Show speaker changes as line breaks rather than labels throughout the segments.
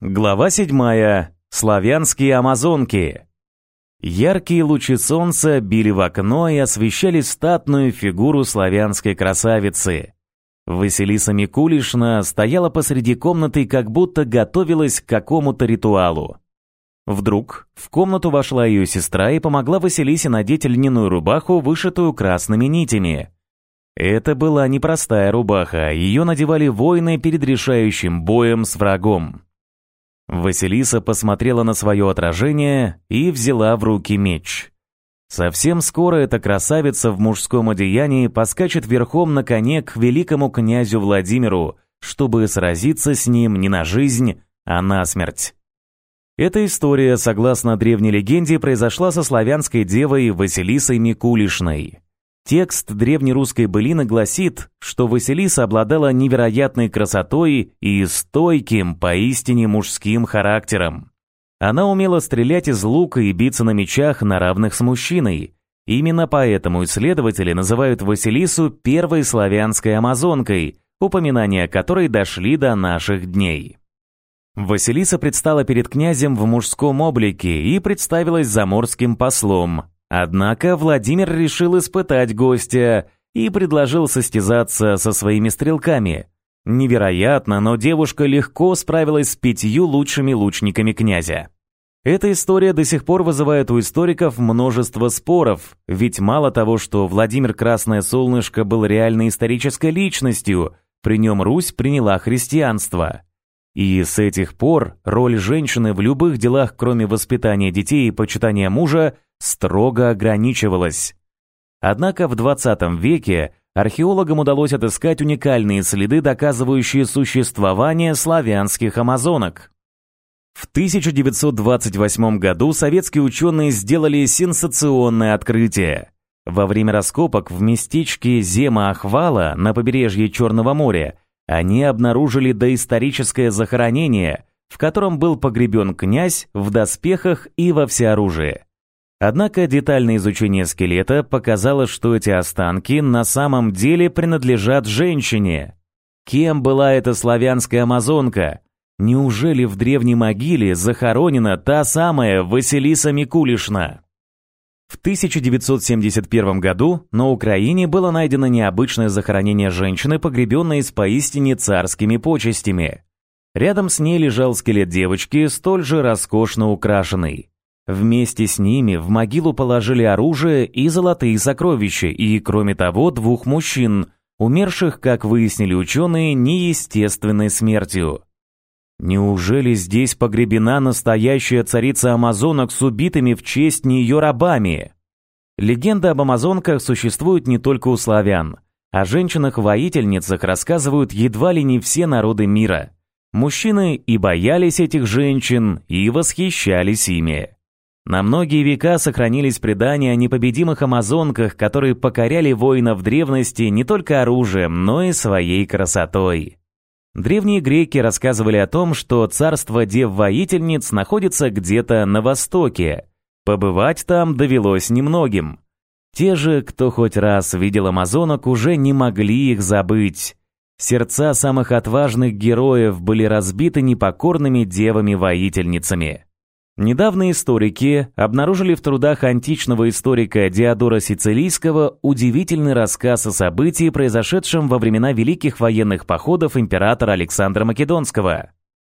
Глава 7. Славянские амазонки. Яркие лучи солнца били в окно и освещали статную фигуру славянской красавицы. Василиса Микулишна стояла посреди комнаты, как будто готовилась к какому-то ритуалу. Вдруг в комнату вошла ее сестра и помогла Василисе надеть льняную рубаху, вышитую красными нитями. Это была непростая рубаха, ее надевали воины перед решающим боем с врагом. Василиса посмотрела на свое отражение и взяла в руки меч. Совсем скоро эта красавица в мужском одеянии поскачет верхом на коне к великому князю Владимиру, чтобы сразиться с ним не на жизнь, а на смерть. Эта история, согласно древней легенде, произошла со славянской девой Василисой Микулишной. Текст древнерусской былины гласит, что Василиса обладала невероятной красотой и стойким, поистине мужским характером. Она умела стрелять из лука и биться на мечах на равных с мужчиной. Именно поэтому исследователи называют Василису первой славянской амазонкой, упоминания которой дошли до наших дней. Василиса предстала перед князем в мужском облике и представилась заморским послом, Однако Владимир решил испытать гостя и предложил состязаться со своими стрелками. Невероятно, но девушка легко справилась с пятью лучшими лучниками князя. Эта история до сих пор вызывает у историков множество споров, ведь мало того, что Владимир Красное Солнышко был реальной исторической личностью, при нем Русь приняла христианство. И с этих пор роль женщины в любых делах, кроме воспитания детей и почитания мужа, строго ограничивалась. Однако в 20 веке археологам удалось отыскать уникальные следы, доказывающие существование славянских амазонок. В 1928 году советские ученые сделали сенсационное открытие. Во время раскопок в местечке Зема-Ахвала на побережье Черного моря они обнаружили доисторическое захоронение, в котором был погребен князь в доспехах и во всеоружии. Однако детальное изучение скелета показало, что эти останки на самом деле принадлежат женщине. Кем была эта славянская амазонка? Неужели в древней могиле захоронена та самая Василиса Микулишна? В 1971 году на Украине было найдено необычное захоронение женщины, погребенной с поистине царскими почестями. Рядом с ней лежал скелет девочки, столь же роскошно украшенный. Вместе с ними в могилу положили оружие и золотые сокровища, и, кроме того, двух мужчин, умерших, как выяснили ученые, неестественной смертью. Неужели здесь погребена настоящая царица амазонок с убитыми в честь нее рабами? Легенда об амазонках существует не только у славян. О женщинах-воительницах рассказывают едва ли не все народы мира. Мужчины и боялись этих женщин, и восхищались ими. На многие века сохранились предания о непобедимых амазонках, которые покоряли воинов древности не только оружием, но и своей красотой. Древние греки рассказывали о том, что царство дев-воительниц находится где-то на востоке. Побывать там довелось немногим. Те же, кто хоть раз видел амазонок, уже не могли их забыть. Сердца самых отважных героев были разбиты непокорными девами-воительницами. Недавно историки обнаружили в трудах античного историка Диодора Сицилийского удивительный рассказ о событии, произошедшем во времена великих военных походов императора Александра Македонского.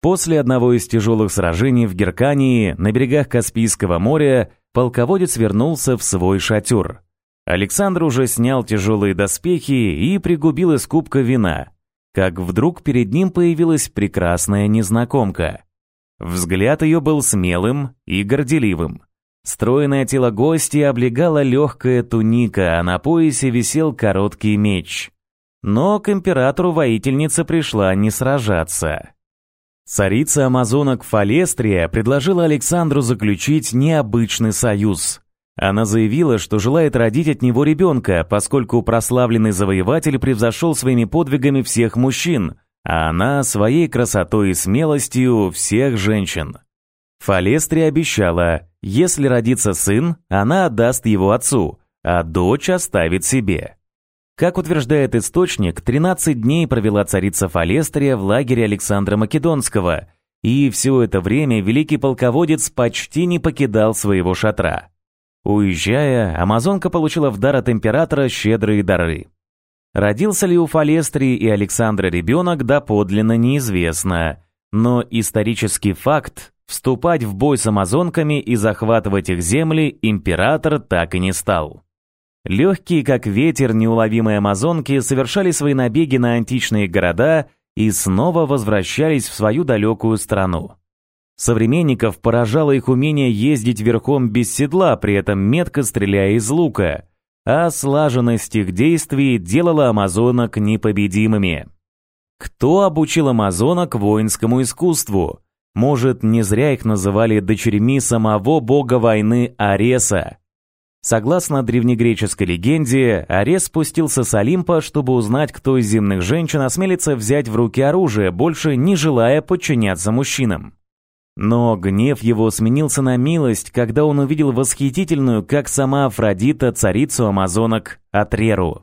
После одного из тяжелых сражений в Геркании на берегах Каспийского моря полководец вернулся в свой шатер. Александр уже снял тяжелые доспехи и пригубил из кубка вина, как вдруг перед ним появилась прекрасная незнакомка – Взгляд ее был смелым и горделивым. Стройное тело гостя облегала легкая туника, а на поясе висел короткий меч. Но к императору воительница пришла не сражаться. Царица амазонок Фалестрия предложила Александру заключить необычный союз. Она заявила, что желает родить от него ребенка, поскольку прославленный завоеватель превзошел своими подвигами всех мужчин – она своей красотой и смелостью всех женщин. Фалестри обещала, если родится сын, она отдаст его отцу, а дочь оставит себе. Как утверждает источник, 13 дней провела царица Фалестрия в лагере Александра Македонского, И все это время великий полководец почти не покидал своего шатра. Уезжая, амазонка получила в дар от императора щедрые дары. Родился ли у Фалестрии и Александра ребенок, доподлинно неизвестно, но исторический факт вступать в бой с амазонками и захватывать их земли император так и не стал. Легкие, как ветер, неуловимые амазонки совершали свои набеги на античные города и снова возвращались в свою далекую страну. Современников поражало их умение ездить верхом без седла, при этом метко стреляя из лука, а слаженность их действий делала амазонок непобедимыми. Кто обучил амазонок воинскому искусству? Может, не зря их называли дочерьми самого бога войны Ареса. Согласно древнегреческой легенде, Арес спустился с Олимпа, чтобы узнать, кто из земных женщин осмелится взять в руки оружие, больше не желая подчиняться мужчинам. Но гнев его сменился на милость, когда он увидел восхитительную, как сама Афродита, царицу амазонок, Атреру.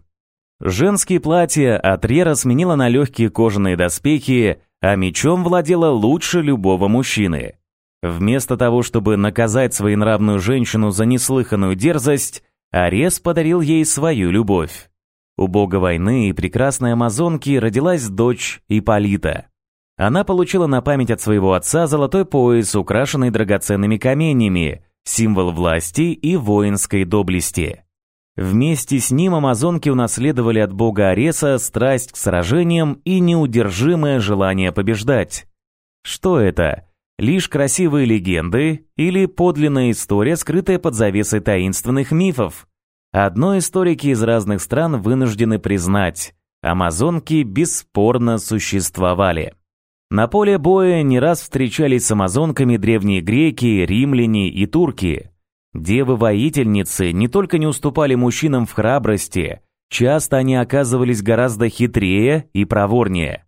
Женские платья Атрера сменила на легкие кожаные доспехи, а мечом владела лучше любого мужчины. Вместо того, чтобы наказать своенравную женщину за неслыханную дерзость, Арес подарил ей свою любовь. У бога войны и прекрасной амазонки родилась дочь Иполита. Она получила на память от своего отца золотой пояс, украшенный драгоценными каменями, символ власти и воинской доблести. Вместе с ним амазонки унаследовали от бога Ареса страсть к сражениям и неудержимое желание побеждать. Что это? Лишь красивые легенды или подлинная история, скрытая под завесой таинственных мифов? Одно историки из разных стран вынуждены признать – амазонки бесспорно существовали. На поле боя не раз встречались с амазонками древние греки, римляне и турки. Девы-воительницы не только не уступали мужчинам в храбрости, часто они оказывались гораздо хитрее и проворнее.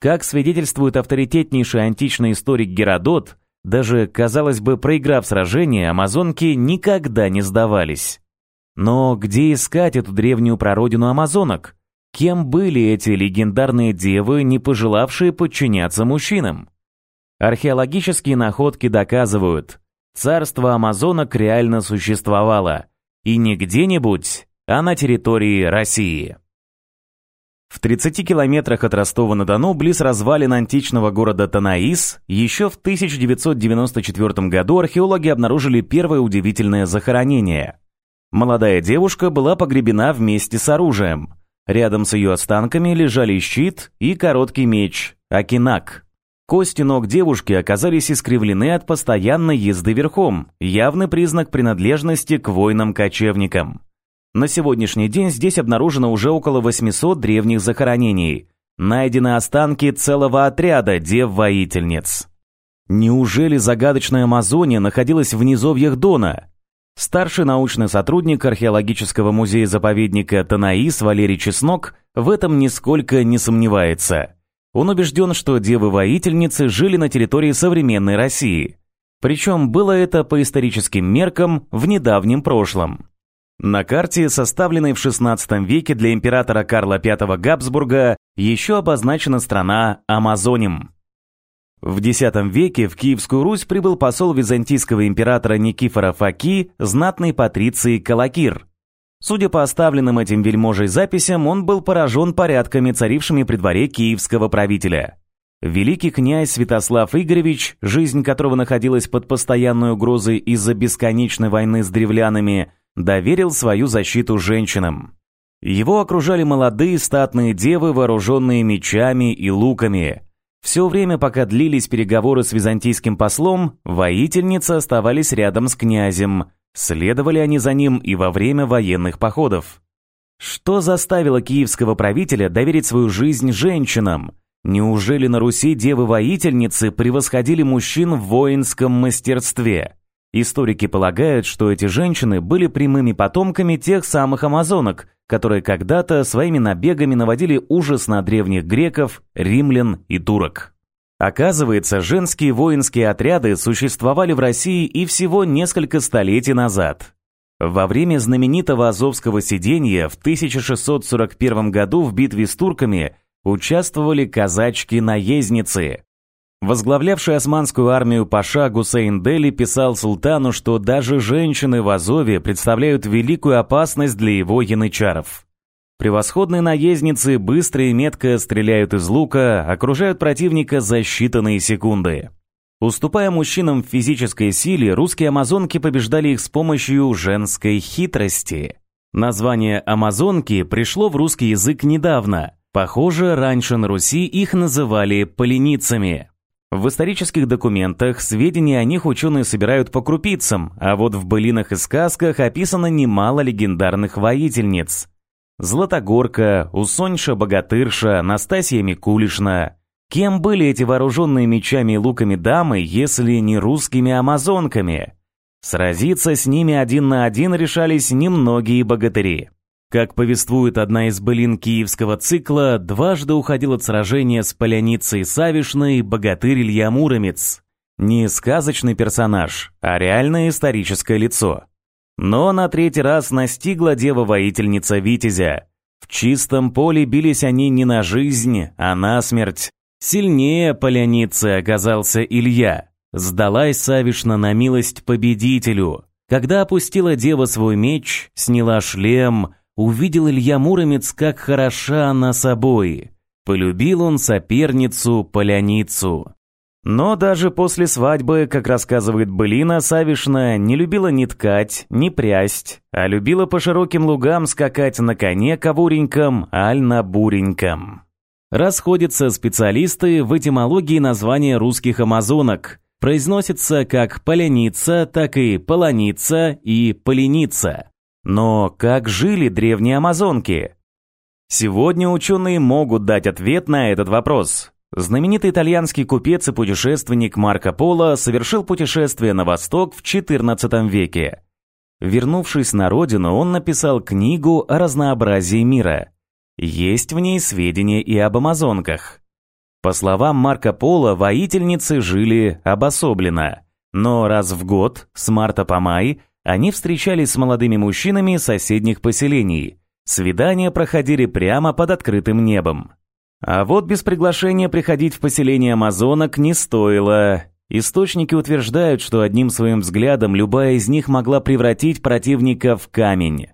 Как свидетельствует авторитетнейший античный историк Геродот, даже, казалось бы, проиграв сражение, амазонки никогда не сдавались. Но где искать эту древнюю прародину амазонок? Кем были эти легендарные девы, не пожелавшие подчиняться мужчинам? Археологические находки доказывают, царство амазонок реально существовало, и не где-нибудь, а на территории России. В 30 километрах от Ростова-на-Дону, близ развалин античного города Танаис, еще в 1994 году археологи обнаружили первое удивительное захоронение. Молодая девушка была погребена вместе с оружием. Рядом с ее останками лежали щит и короткий меч, акинак. Кости ног девушки оказались искривлены от постоянной езды верхом, явный признак принадлежности к воинам-кочевникам. На сегодняшний день здесь обнаружено уже около 800 древних захоронений. Найдены останки целого отряда дев-воительниц. Неужели загадочная Амазония находилась в низовьях Дона? Старший научный сотрудник археологического музея-заповедника Танаис Валерий Чеснок в этом нисколько не сомневается. Он убежден, что девы-воительницы жили на территории современной России. Причем было это по историческим меркам в недавнем прошлом. На карте, составленной в XVI веке для императора Карла V Габсбурга, еще обозначена страна Амазоним. В X веке в Киевскую Русь прибыл посол византийского императора Никифора Факи, знатный патриций Калакир. Судя по оставленным этим вельможей записям, он был поражен порядками, царившими при дворе киевского правителя. Великий князь Святослав Игоревич, жизнь которого находилась под постоянной угрозой из-за бесконечной войны с древлянами, доверил свою защиту женщинам. Его окружали молодые статные девы, вооруженные мечами и луками. Все время, пока длились переговоры с византийским послом, воительницы оставались рядом с князем. Следовали они за ним и во время военных походов. Что заставило киевского правителя доверить свою жизнь женщинам? Неужели на Руси девы-воительницы превосходили мужчин в воинском мастерстве? Историки полагают, что эти женщины были прямыми потомками тех самых амазонок, которые когда-то своими набегами наводили ужас на древних греков, римлян и турок. Оказывается, женские воинские отряды существовали в России и всего несколько столетий назад. Во время знаменитого Азовского сидения в 1641 году в битве с турками участвовали казачки-наездницы. Возглавлявший османскую армию Паша Гусейн Дели писал султану, что даже женщины в Азове представляют великую опасность для его янычаров. Превосходные наездницы быстро и метко стреляют из лука, окружают противника за считанные секунды. Уступая мужчинам в физической силе, русские амазонки побеждали их с помощью женской хитрости. Название «амазонки» пришло в русский язык недавно. Похоже, раньше на Руси их называли поленицами. В исторических документах сведения о них ученые собирают по крупицам, а вот в былинах и сказках описано немало легендарных воительниц. Златогорка, Усоньша-богатырша, Настасья Микулишна. Кем были эти вооруженные мечами и луками дамы, если не русскими амазонками? Сразиться с ними один на один решались немногие богатыри. Как повествует одна из былин киевского цикла, дважды уходил от сражения с Поляницей Савишной богатырь Илья Муромец. Не сказочный персонаж, а реальное историческое лицо. Но на третий раз настигла дева-воительница Витязя. В чистом поле бились они не на жизнь, а на смерть. Сильнее поляницы оказался Илья. Сдалась Савишна на милость победителю. Когда опустила дева свой меч, сняла шлем, увидел Илья Муромец, как хороша она собой. Полюбил он соперницу, поляницу. Но даже после свадьбы, как рассказывает Былина Савишна, не любила ни ткать, ни прясть, а любила по широким лугам скакать на коне ковуреньком, аль на буреньком. Расходятся специалисты в этимологии названия русских амазонок. Произносится как поляница, так и полоница и поленица. Но как жили древние амазонки? Сегодня ученые могут дать ответ на этот вопрос. Знаменитый итальянский купец и путешественник Марко Поло совершил путешествие на восток в XIV веке. Вернувшись на родину, он написал книгу о разнообразии мира. Есть в ней сведения и об амазонках. По словам Марко Поло, воительницы жили обособленно, но раз в год, с марта по май, они встречались с молодыми мужчинами соседних поселений. Свидания проходили прямо под открытым небом. А вот без приглашения приходить в поселение амазонок не стоило. Источники утверждают, что одним своим взглядом любая из них могла превратить противника в камень.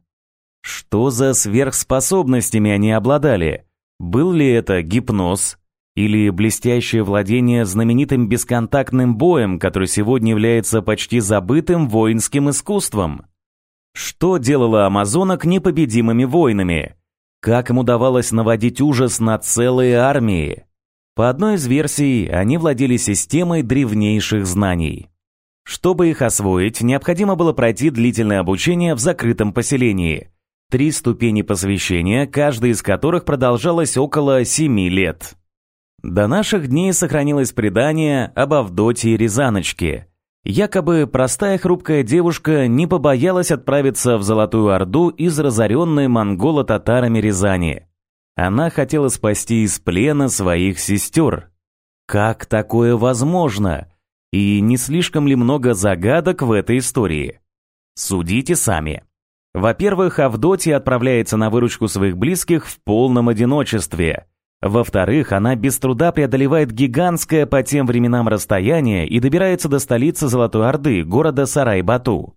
Что за сверхспособностями они обладали? Был ли это гипноз? Или блестящее владение знаменитым бесконтактным боем, который сегодня является почти забытым воинским искусством? Что делало амазонок непобедимыми воинами? Как им удавалось наводить ужас на целые армии? По одной из версий, они владели системой древнейших знаний. Чтобы их освоить, необходимо было пройти длительное обучение в закрытом поселении. Три ступени посвящения, каждая из которых продолжалась около семи лет. До наших дней сохранилось предание об Авдотье Рязаночке, Якобы простая хрупкая девушка не побоялась отправиться в Золотую Орду из разоренной монголо-татарами Рязани. Она хотела спасти из плена своих сестер. Как такое возможно? И не слишком ли много загадок в этой истории? Судите сами. Во-первых, Авдотья отправляется на выручку своих близких в полном одиночестве – во-вторых, она без труда преодолевает гигантское по тем временам расстояние и добирается до столицы Золотой Орды, города Сарай-Бату.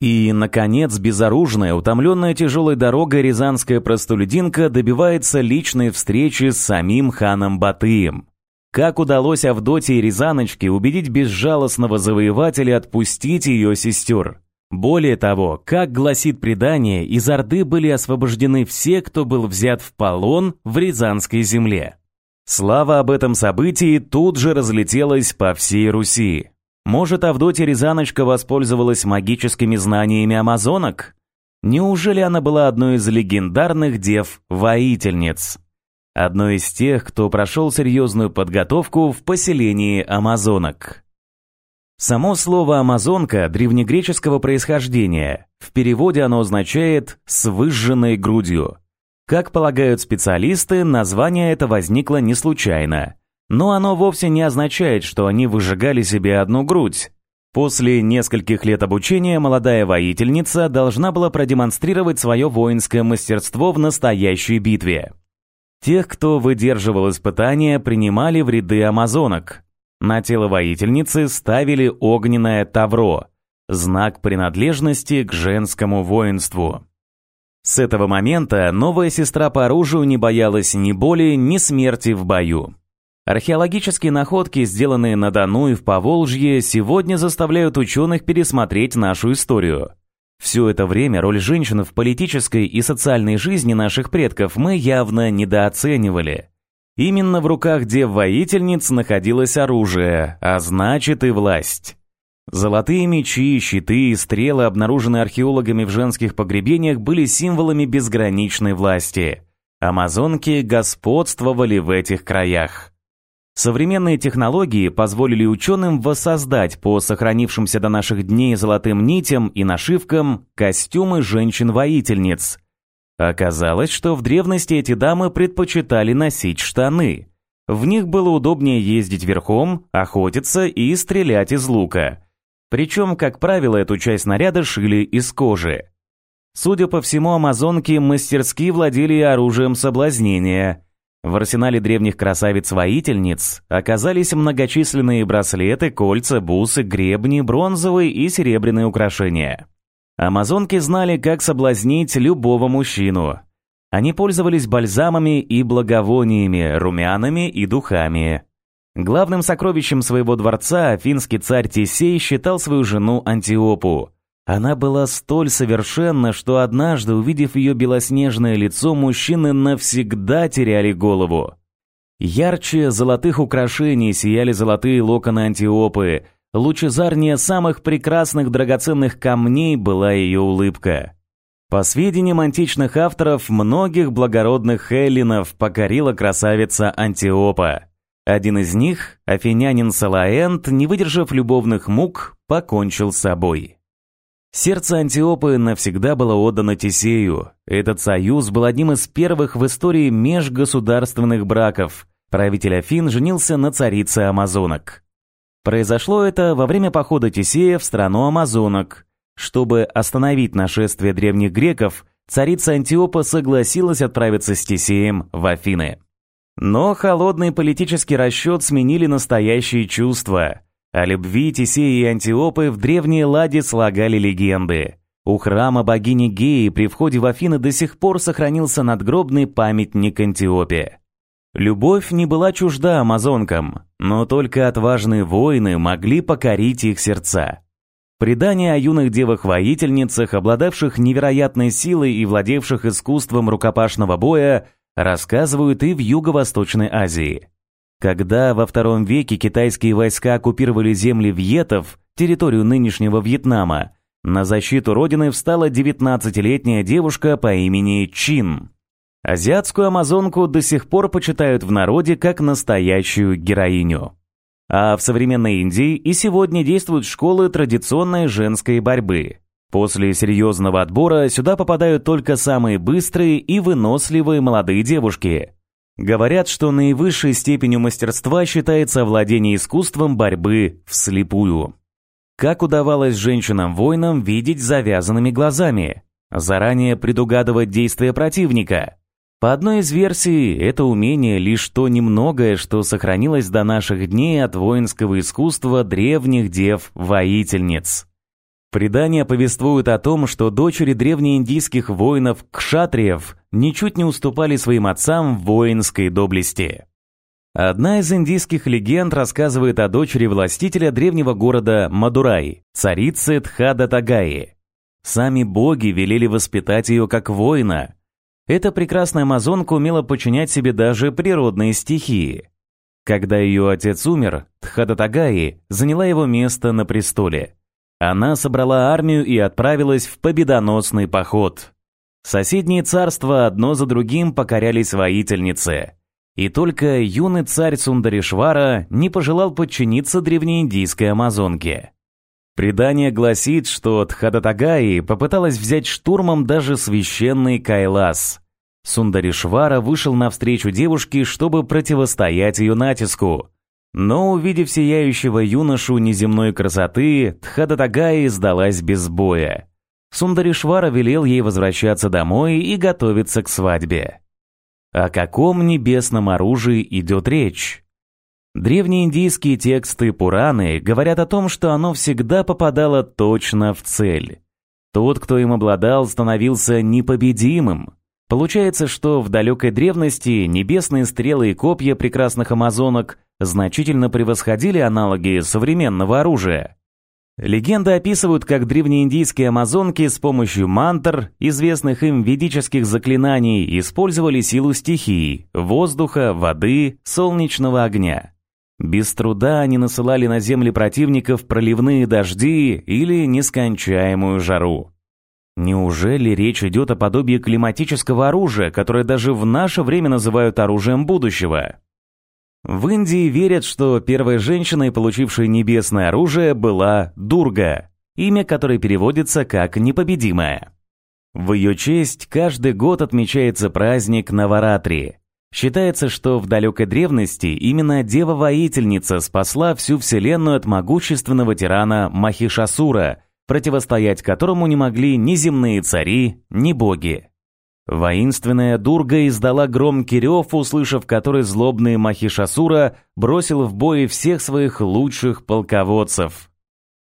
И, наконец, безоружная, утомленная тяжелой дорогой рязанская простолюдинка добивается личной встречи с самим ханом Батыем. Как удалось Авдотье Рязаночке убедить безжалостного завоевателя отпустить ее сестер? Более того, как гласит предание, из Орды были освобождены все, кто был взят в полон в Рязанской земле. Слава об этом событии тут же разлетелась по всей Руси. Может, Авдотья Рязаночка воспользовалась магическими знаниями амазонок? Неужели она была одной из легендарных дев-воительниц? Одной из тех, кто прошел серьезную подготовку в поселении амазонок. Само слово «амазонка» древнегреческого происхождения. В переводе оно означает «с выжженной грудью». Как полагают специалисты, название это возникло не случайно. Но оно вовсе не означает, что они выжигали себе одну грудь. После нескольких лет обучения молодая воительница должна была продемонстрировать свое воинское мастерство в настоящей битве. Тех, кто выдерживал испытания, принимали в ряды амазонок. На тело воительницы ставили огненное тавро, знак принадлежности к женскому воинству. С этого момента новая сестра по оружию не боялась ни боли, ни смерти в бою. Археологические находки, сделанные на Дону и в Поволжье, сегодня заставляют ученых пересмотреть нашу историю. Все это время роль женщин в политической и социальной жизни наших предков мы явно недооценивали. Именно в руках дев-воительниц находилось оружие, а значит и власть. Золотые мечи, щиты и стрелы, обнаруженные археологами в женских погребениях, были символами безграничной власти. Амазонки господствовали в этих краях. Современные технологии позволили ученым воссоздать по сохранившимся до наших дней золотым нитям и нашивкам костюмы женщин-воительниц. Оказалось, что в древности эти дамы предпочитали носить штаны. В них было удобнее ездить верхом, охотиться и стрелять из лука. Причем, как правило, эту часть наряда шили из кожи. Судя по всему, амазонки мастерски владели оружием соблазнения. В арсенале древних красавиц-воительниц оказались многочисленные браслеты, кольца, бусы, гребни, бронзовые и серебряные украшения. Амазонки знали, как соблазнить любого мужчину. Они пользовались бальзамами и благовониями, румянами и духами. Главным сокровищем своего дворца афинский царь Тесей считал свою жену Антиопу. Она была столь совершенна, что однажды, увидев ее белоснежное лицо, мужчины навсегда теряли голову. Ярче золотых украшений сияли золотые локоны Антиопы, лучезарнее самых прекрасных драгоценных камней была ее улыбка. По сведениям античных авторов, многих благородных эллинов покорила красавица Антиопа. Один из них, афинянин Салаэнт, не выдержав любовных мук, покончил с собой. Сердце Антиопы навсегда было отдано Тесею. Этот союз был одним из первых в истории межгосударственных браков. Правитель Афин женился на царице Амазонок. Произошло это во время похода Тесея в страну Амазонок. Чтобы остановить нашествие древних греков, царица Антиопа согласилась отправиться с Тесеем в Афины. Но холодный политический расчет сменили настоящие чувства. О любви Тесея и Антиопы в древней Ладе слагали легенды. У храма богини Геи при входе в Афины до сих пор сохранился надгробный памятник Антиопе. Любовь не была чужда амазонкам, но только отважные воины могли покорить их сердца. Предания о юных девах-воительницах, обладавших невероятной силой и владевших искусством рукопашного боя, рассказывают и в Юго-Восточной Азии. Когда во втором веке китайские войска оккупировали земли вьетов, территорию нынешнего Вьетнама, на защиту родины встала 19-летняя девушка по имени Чин. Азиатскую амазонку до сих пор почитают в народе как настоящую героиню. А в современной Индии и сегодня действуют школы традиционной женской борьбы. После серьезного отбора сюда попадают только самые быстрые и выносливые молодые девушки. Говорят, что наивысшей степенью мастерства считается владение искусством борьбы вслепую. Как удавалось женщинам-воинам видеть завязанными глазами? Заранее предугадывать действия противника? По одной из версий, это умение лишь то немногое, что сохранилось до наших дней от воинского искусства древних дев-воительниц. Предания повествуют о том, что дочери древнеиндийских воинов кшатриев ничуть не уступали своим отцам в воинской доблести. Одна из индийских легенд рассказывает о дочери властителя древнего города Мадурай, царицы Тхадатагаи. Сами боги велели воспитать ее как воина. Эта прекрасная амазонка умела подчинять себе даже природные стихии. Когда ее отец умер, Тхадатагаи заняла его место на престоле – она собрала армию и отправилась в победоносный поход. Соседние царства одно за другим покорялись воительнице. И только юный царь Сундаришвара не пожелал подчиниться древнеиндийской амазонке. Предание гласит, что Тхадатагаи попыталась взять штурмом даже священный Кайлас. Сундаришвара вышел навстречу девушке, чтобы противостоять ее натиску. Но, увидев сияющего юношу неземной красоты, Тхадатагаи сдалась без боя. Сундаришвара велел ей возвращаться домой и готовиться к свадьбе. О каком небесном оружии идет речь? Древнеиндийские тексты Пураны говорят о том, что оно всегда попадало точно в цель. Тот, кто им обладал, становился непобедимым. Получается, что в далекой древности небесные стрелы и копья прекрасных амазонок значительно превосходили аналоги современного оружия. Легенды описывают, как древнеиндийские амазонки с помощью мантр, известных им ведических заклинаний, использовали силу стихий – воздуха, воды, солнечного огня. Без труда они насылали на земли противников проливные дожди или нескончаемую жару. Неужели речь идет о подобии климатического оружия, которое даже в наше время называют оружием будущего? В Индии верят, что первой женщиной, получившей небесное оружие, была Дурга, имя которой переводится как «непобедимая». В ее честь каждый год отмечается праздник Наваратри, Считается, что в далекой древности именно дева-воительница спасла всю вселенную от могущественного тирана Махишасура, противостоять которому не могли ни земные цари, ни боги. Воинственная Дурга издала громкий рев, услышав который злобный Махишасура бросил в бой всех своих лучших полководцев.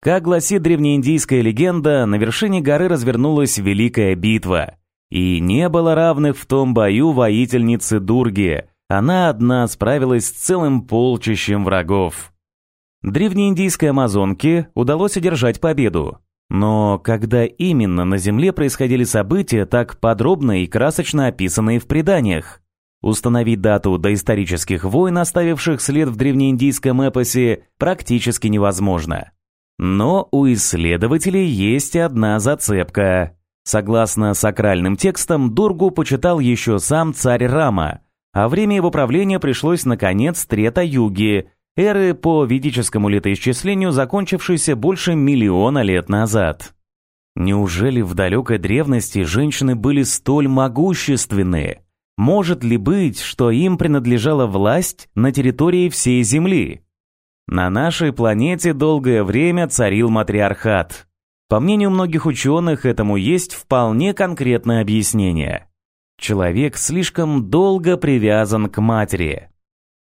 Как гласит древнеиндийская легенда, на вершине горы развернулась великая битва – и не было равных в том бою воительницы Дурги. Она одна справилась с целым полчищем врагов. Древнеиндийской амазонке удалось одержать победу. Но когда именно на Земле происходили события, так подробно и красочно описанные в преданиях? Установить дату доисторических войн, оставивших след в древнеиндийском эпосе, практически невозможно. Но у исследователей есть одна зацепка. Согласно сакральным текстам, Дургу почитал еще сам царь Рама, а время его правления пришлось на конец Трета-Юги, эры по ведическому летоисчислению, закончившейся больше миллиона лет назад. Неужели в далекой древности женщины были столь могущественны? Может ли быть, что им принадлежала власть на территории всей Земли? На нашей планете долгое время царил матриархат. По мнению многих ученых, этому есть вполне конкретное объяснение. Человек слишком долго привязан к матери.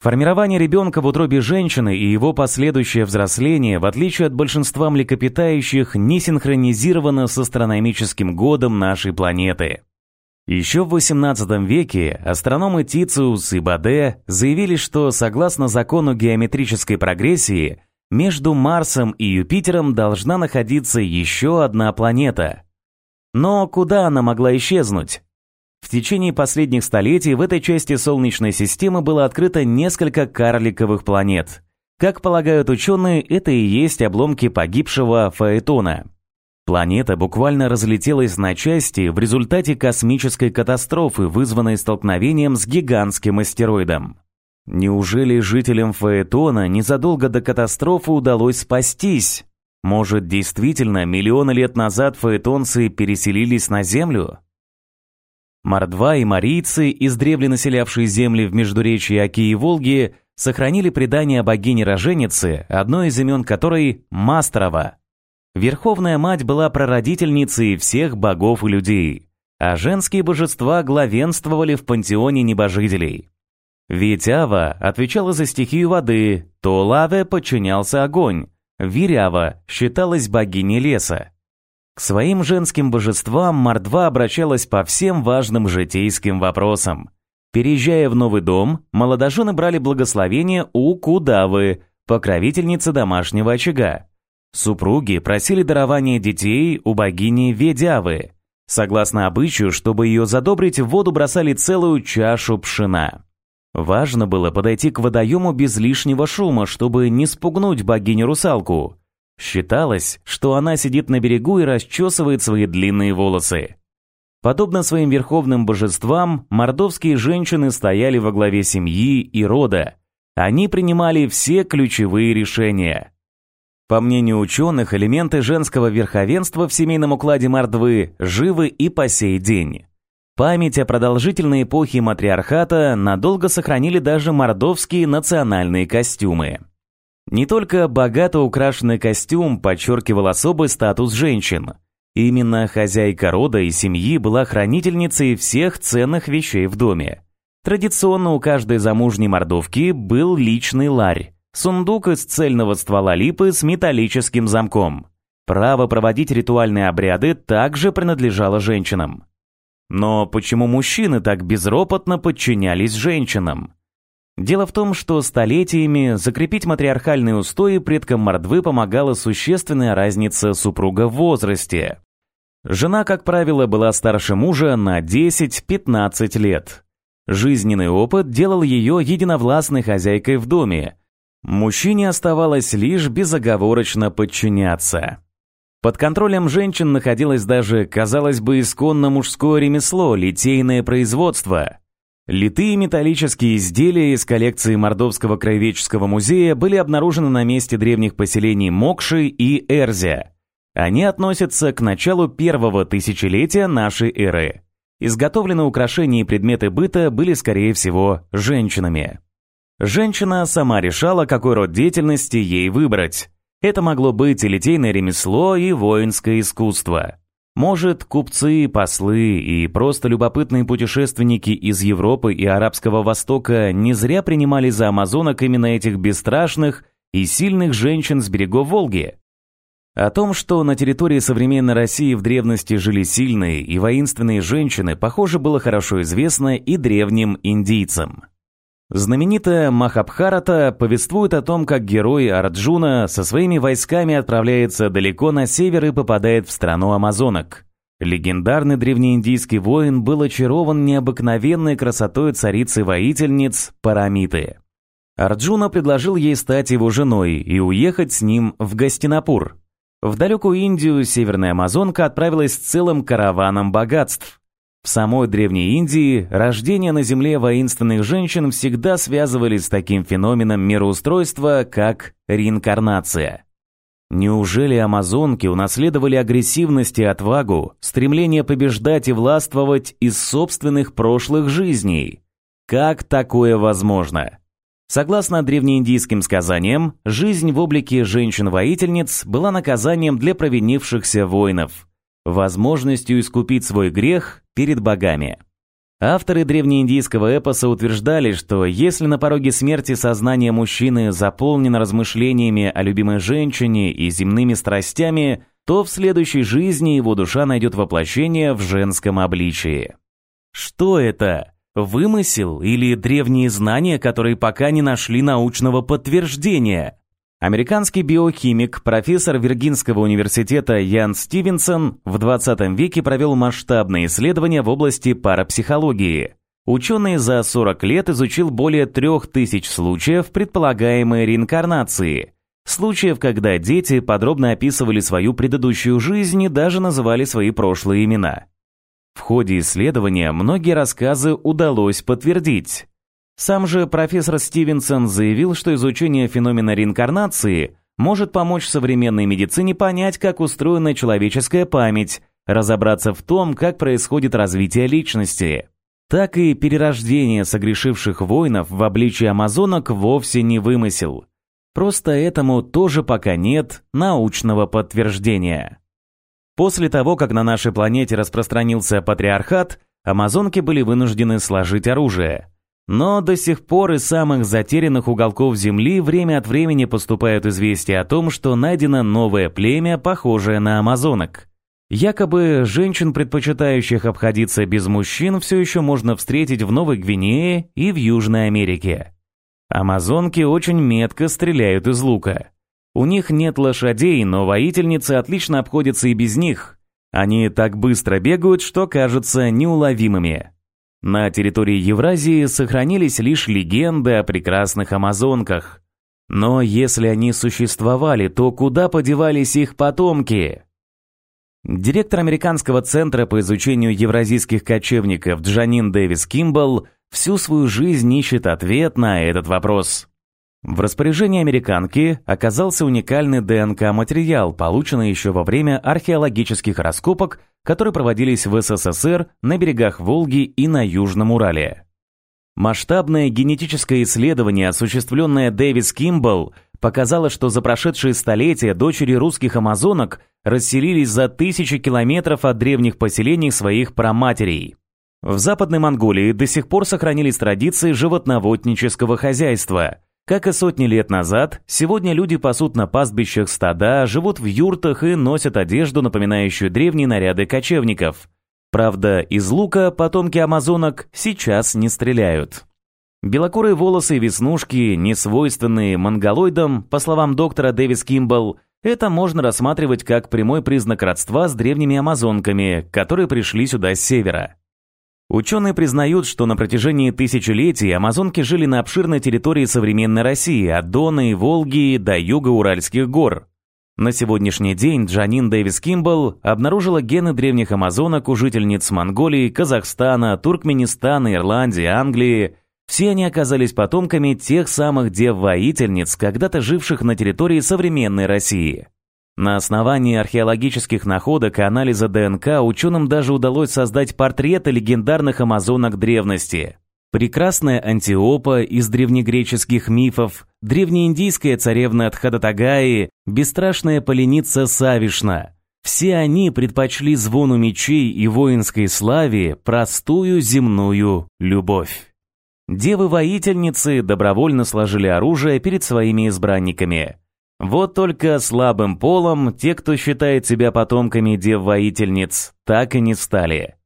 Формирование ребенка в утробе женщины и его последующее взросление, в отличие от большинства млекопитающих, не синхронизировано с астрономическим годом нашей планеты. Еще в XVIII веке астрономы Тициус и Баде заявили, что согласно закону геометрической прогрессии – между Марсом и Юпитером должна находиться еще одна планета. Но куда она могла исчезнуть? В течение последних столетий в этой части Солнечной системы было открыто несколько карликовых планет. Как полагают ученые, это и есть обломки погибшего Фаэтона. Планета буквально разлетелась на части в результате космической катастрофы, вызванной столкновением с гигантским астероидом. Неужели жителям Фаэтона незадолго до катастрофы удалось спастись? Может, действительно, миллионы лет назад фаэтонцы переселились на Землю? Мордва и марийцы, издревле населявшие земли в междуречии Оки и Волги, сохранили предание о богине-роженице, одно из имен которой – Мастрова. Верховная мать была прародительницей всех богов и людей, а женские божества главенствовали в пантеоне небожителей. Ведь отвечала за стихию воды, то Лаве подчинялся огонь, Вирява считалась богиней леса. К своим женским божествам Мордва обращалась по всем важным житейским вопросам. Переезжая в новый дом, молодожены брали благословение у Кудавы, покровительницы домашнего очага. Супруги просили дарования детей у богини Ведявы. Согласно обычаю, чтобы ее задобрить, в воду бросали целую чашу пшена. Важно было подойти к водоему без лишнего шума, чтобы не спугнуть богиню-русалку. Считалось, что она сидит на берегу и расчесывает свои длинные волосы. Подобно своим верховным божествам, мордовские женщины стояли во главе семьи и рода. Они принимали все ключевые решения. По мнению ученых, элементы женского верховенства в семейном укладе Мордвы живы и по сей день. Память о продолжительной эпохе матриархата надолго сохранили даже мордовские национальные костюмы. Не только богато украшенный костюм подчеркивал особый статус женщин. Именно хозяйка рода и семьи была хранительницей всех ценных вещей в доме. Традиционно у каждой замужней мордовки был личный ларь, сундук из цельного ствола липы с металлическим замком. Право проводить ритуальные обряды также принадлежало женщинам. Но почему мужчины так безропотно подчинялись женщинам? Дело в том, что столетиями закрепить матриархальные устои предкам Мордвы помогала существенная разница супруга в возрасте. Жена, как правило, была старше мужа на 10-15 лет. Жизненный опыт делал ее единовластной хозяйкой в доме. Мужчине оставалось лишь безоговорочно подчиняться. Под контролем женщин находилось даже, казалось бы, исконно мужское ремесло – литейное производство. Литые металлические изделия из коллекции Мордовского краеведческого музея были обнаружены на месте древних поселений Мокши и Эрзя. Они относятся к началу первого тысячелетия нашей эры. Изготовленные украшения и предметы быта были, скорее всего, женщинами. Женщина сама решала, какой род деятельности ей выбрать. Это могло быть и литейное ремесло, и воинское искусство. Может, купцы, послы и просто любопытные путешественники из Европы и Арабского Востока не зря принимали за амазонок именно этих бесстрашных и сильных женщин с берегов Волги. О том, что на территории современной России в древности жили сильные и воинственные женщины, похоже, было хорошо известно и древним индийцам. Знаменитая Махабхарата повествует о том, как герой Арджуна со своими войсками отправляется далеко на север и попадает в страну амазонок. Легендарный древнеиндийский воин был очарован необыкновенной красотой царицы-воительниц Парамиты. Арджуна предложил ей стать его женой и уехать с ним в Гастинапур. В далекую Индию северная амазонка отправилась с целым караваном богатств. В самой Древней Индии рождение на Земле воинственных женщин всегда связывались с таким феноменом мироустройства, как реинкарнация. Неужели амазонки унаследовали агрессивность и отвагу, стремление побеждать и властвовать из собственных прошлых жизней? Как такое возможно? Согласно древнеиндийским сказаниям, жизнь в облике женщин-воительниц была наказанием для провинившихся воинов – возможностью искупить свой грех перед богами. Авторы древнеиндийского эпоса утверждали, что если на пороге смерти сознание мужчины заполнено размышлениями о любимой женщине и земными страстями, то в следующей жизни его душа найдет воплощение в женском обличии. Что это? Вымысел или древние знания, которые пока не нашли научного подтверждения? Американский биохимик, профессор Виргинского университета Ян Стивенсон в 20 веке провел масштабные исследования в области парапсихологии. Ученый за 40 лет изучил более 3000 случаев предполагаемой реинкарнации. Случаев, когда дети подробно описывали свою предыдущую жизнь и даже называли свои прошлые имена. В ходе исследования многие рассказы удалось подтвердить. Сам же профессор Стивенсон заявил, что изучение феномена реинкарнации может помочь современной медицине понять, как устроена человеческая память, разобраться в том, как происходит развитие личности. Так и перерождение согрешивших воинов в обличии амазонок вовсе не вымысел. Просто этому тоже пока нет научного подтверждения. После того, как на нашей планете распространился патриархат, амазонки были вынуждены сложить оружие – но до сих пор из самых затерянных уголков Земли время от времени поступают известия о том, что найдено новое племя, похожее на амазонок. Якобы женщин, предпочитающих обходиться без мужчин, все еще можно встретить в Новой Гвинее и в Южной Америке. Амазонки очень метко стреляют из лука. У них нет лошадей, но воительницы отлично обходятся и без них. Они так быстро бегают, что кажутся неуловимыми. На территории Евразии сохранились лишь легенды о прекрасных амазонках. Но если они существовали, то куда подевались их потомки? Директор Американского центра по изучению евразийских кочевников Джанин Дэвис Кимбл всю свою жизнь ищет ответ на этот вопрос. В распоряжении американки оказался уникальный ДНК-материал, полученный еще во время археологических раскопок которые проводились в СССР на берегах Волги и на Южном Урале. Масштабное генетическое исследование, осуществленное Дэвис Кимбл, показало, что за прошедшие столетия дочери русских амазонок расселились за тысячи километров от древних поселений своих праматерей. В Западной Монголии до сих пор сохранились традиции животноводнического хозяйства. Как и сотни лет назад, сегодня люди пасут на пастбищах стада, живут в юртах и носят одежду, напоминающую древние наряды кочевников. Правда, из лука потомки амазонок сейчас не стреляют. Белокурые волосы и веснушки, не свойственные монголоидам, по словам доктора Дэвис Кимбл, это можно рассматривать как прямой признак родства с древними амазонками, которые пришли сюда с севера. Ученые признают, что на протяжении тысячелетий амазонки жили на обширной территории современной России, от Дона и Волги до юга Уральских гор. На сегодняшний день Джанин Дэвис Кимбл обнаружила гены древних амазонок у жительниц Монголии, Казахстана, Туркменистана, Ирландии, Англии, все они оказались потомками тех самых дев-воительниц, когда-то живших на территории современной России. На основании археологических находок и анализа ДНК ученым даже удалось создать портреты легендарных амазонок древности. Прекрасная Антиопа из древнегреческих мифов, древнеиндийская царевна Тхадатагаи, бесстрашная поленица Савишна. Все они предпочли звону мечей и воинской славе простую земную любовь. Девы-воительницы добровольно сложили оружие перед своими избранниками. Вот только слабым полом те, кто считает себя потомками дев-воительниц, так и не стали.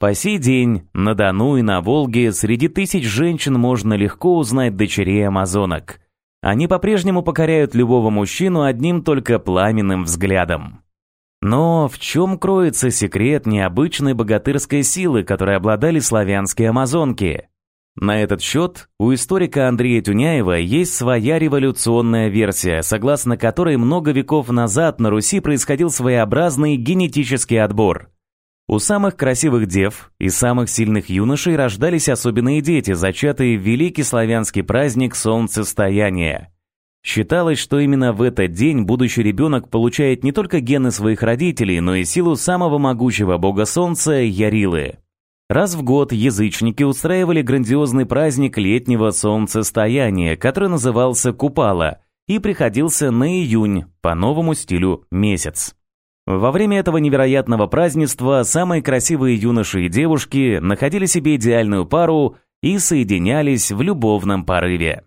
По сей день на Дону и на Волге среди тысяч женщин можно легко узнать дочерей амазонок. Они по-прежнему покоряют любого мужчину одним только пламенным взглядом. Но в чем кроется секрет необычной богатырской силы, которой обладали славянские амазонки? На этот счет у историка Андрея Тюняева есть своя революционная версия, согласно которой много веков назад на Руси происходил своеобразный генетический отбор. У самых красивых дев и самых сильных юношей рождались особенные дети, зачатые в великий славянский праздник солнцестояния. Считалось, что именно в этот день будущий ребенок получает не только гены своих родителей, но и силу самого могучего бога солнца Ярилы. Раз в год язычники устраивали грандиозный праздник летнего солнцестояния, который назывался Купала и приходился на июнь по новому стилю месяц. Во время этого невероятного празднества самые красивые юноши и девушки находили себе идеальную пару и соединялись в любовном порыве.